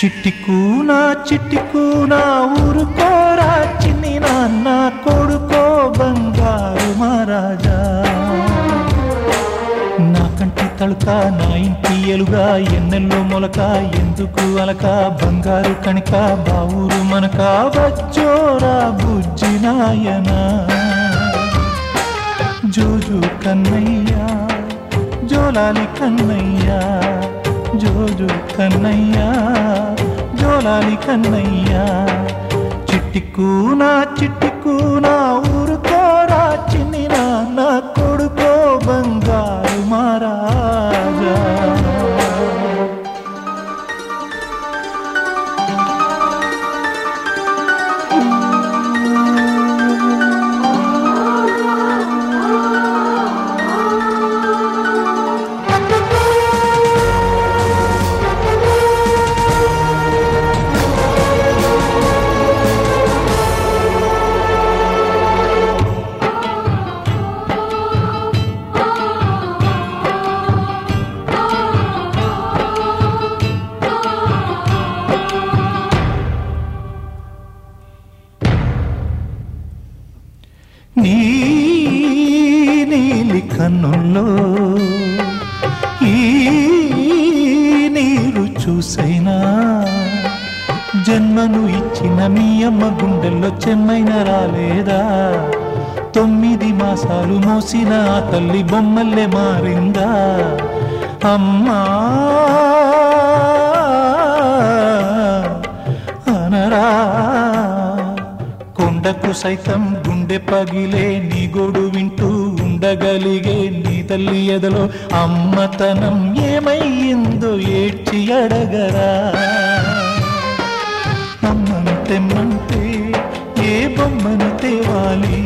చిట్టికూనా చిట్టికూనా ఊరుకోరా చిన్ని నాన్న కొడుకో బంగారు మహారాజా. నా కంటి తళుక నా ఇంటి ఎలుగా ఎన్నెల్లో మొలక ఎందుకు అలక బంగారు కణిక బావురు మనక వచ్చోరా బుజ్జి నాయనా. జోజు కన్నయ్యా జోలాలి కన్నయ్యా. జోజు కన్నయ్యా జోలాలి కన్నయ్యా. చిట్టి కూనా చిట్టి కూనా ఊరుకోరా నీ నీలి కన్నుల్లో ఈ నీరు చూసైనా జన్మను ఇచ్చిన మీ అమ్మ గుండెల్లో చెమ్మైన రాలేదా? తొమ్మిది మాసాలు మోసిన తల్లి బొమ్మల్లే మారిందా? అమ్మా! అనరా! కొండకు సైతం గుండె పగిలే నీ గొడు వింటూ ఉండగలిగే నీ తల్లి ఎదలో అమ్మతనం ఏమయ్యిందో ఏడ్చి అడగరా. అమ్మను తెమ్మంటే ఏ బొమ్మను తేవాలి?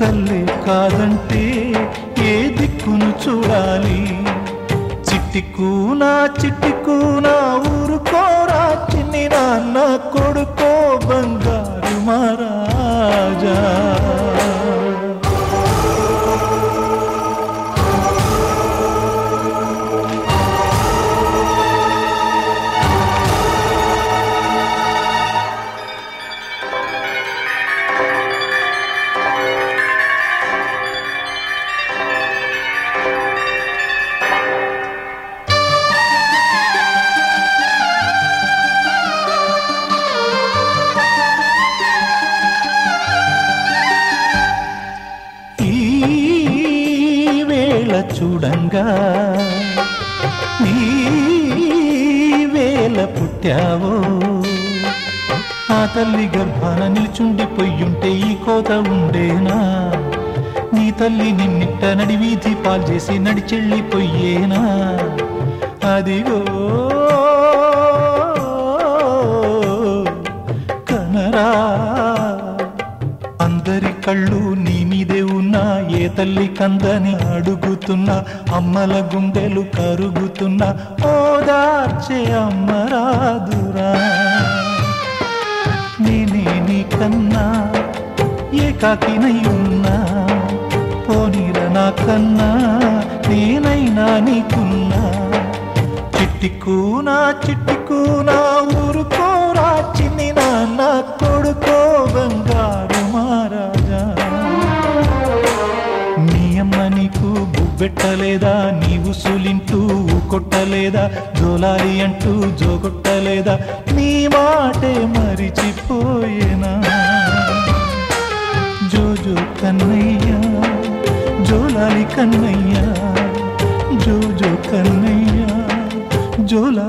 తల్లి కాదంటే ఏ దిక్కును చూడాలి? చిట్టి కూనా చిట్టి కూనా ఊరుకోరా చిన్ని నాన్న కొడుకో బంగారు మార వేళ చూడంగా. నీ వేళ పుట్టావో. ఆ తల్లి గర్భాన నిల్చుండిపోయుంటే ఈ కోత ఉండేనా? నీ తల్లి నిన్నిట్ట నడి వీధి పాల్చేసి నడిచెళ్ళిపోయేనా అదిగో. కనరా. అందరి కళ్ళు ఏ తల్లి కందని అడుగుతున్నా అమ్మల గుండెలు కరుగుతున్నా ఓదార్చే అమ్మరాదురా. నేనే నీ కన్నా ఏకాకినై ఉన్నా పోనీర నా కన్నా నేనైనా నీకున్నా. చిట్టికూనా చిట్టికూనా ఊరుకో కొట్టలేదా? నీవు సులింటూ కొట్టలేదా? జోలాలి అంటూ జోగొట్టలేదా? నీ మాటే మరిచిపోయేనా? జోజో కన్నయ్య జోలాలి కన్నయ్య జోజో కన్నయ్య జోలా